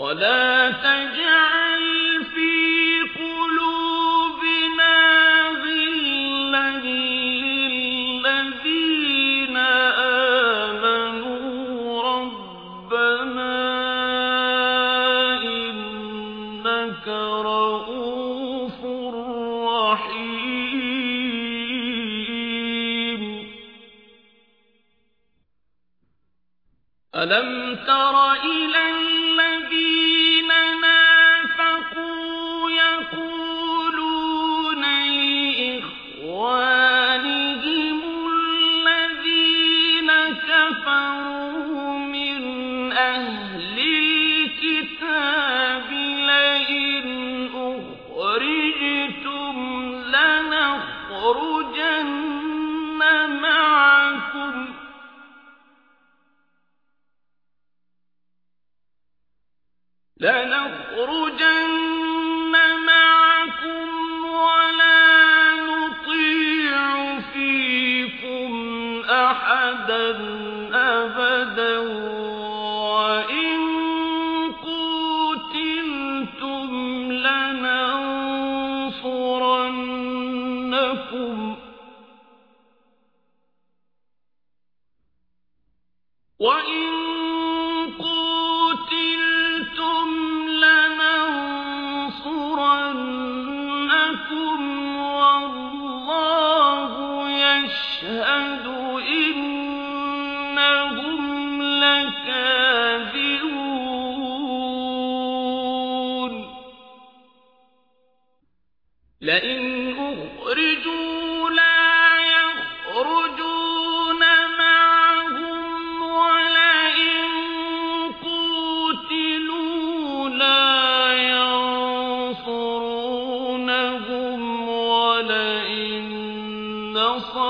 ولا تجعل في قلوبنا غلا للذين آمنوا. ربنا إنك رؤوف رحيم. ألم تر إلى الذين لنخرجن معكم ولا نطيع فيكم أحدا أبدا وإن لننصرنكم وإن يشهد إنهم لكاذبون. لئن أخرجوا لا يخرجون معهم ولئن قوتلوا لا ينصرونهم ولئن نصروهم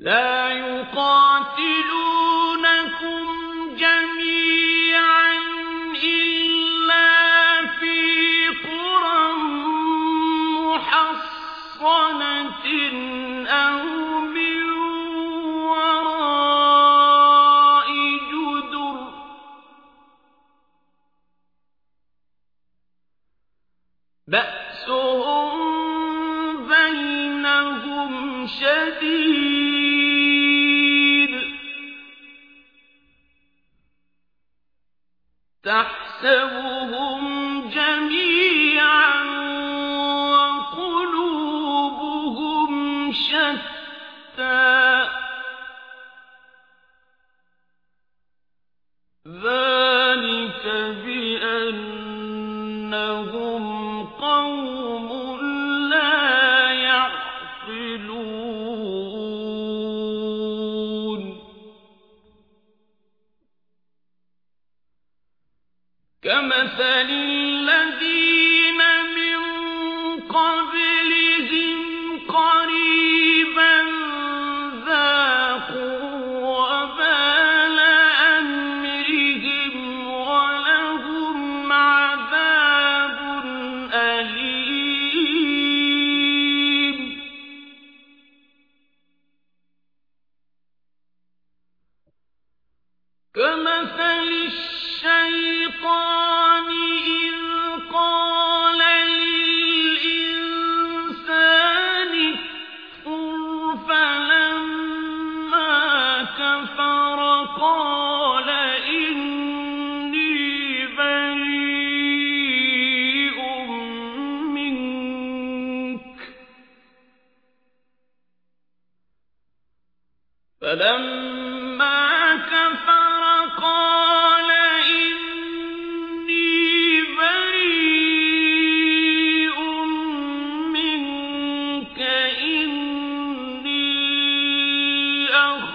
لا يقاتلونكم جميعا إلا في قرى محصنة أو من وراء جدر. بأسهم بينهم شديد تحسبهم جميعا وقلوبهم شتى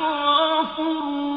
غفور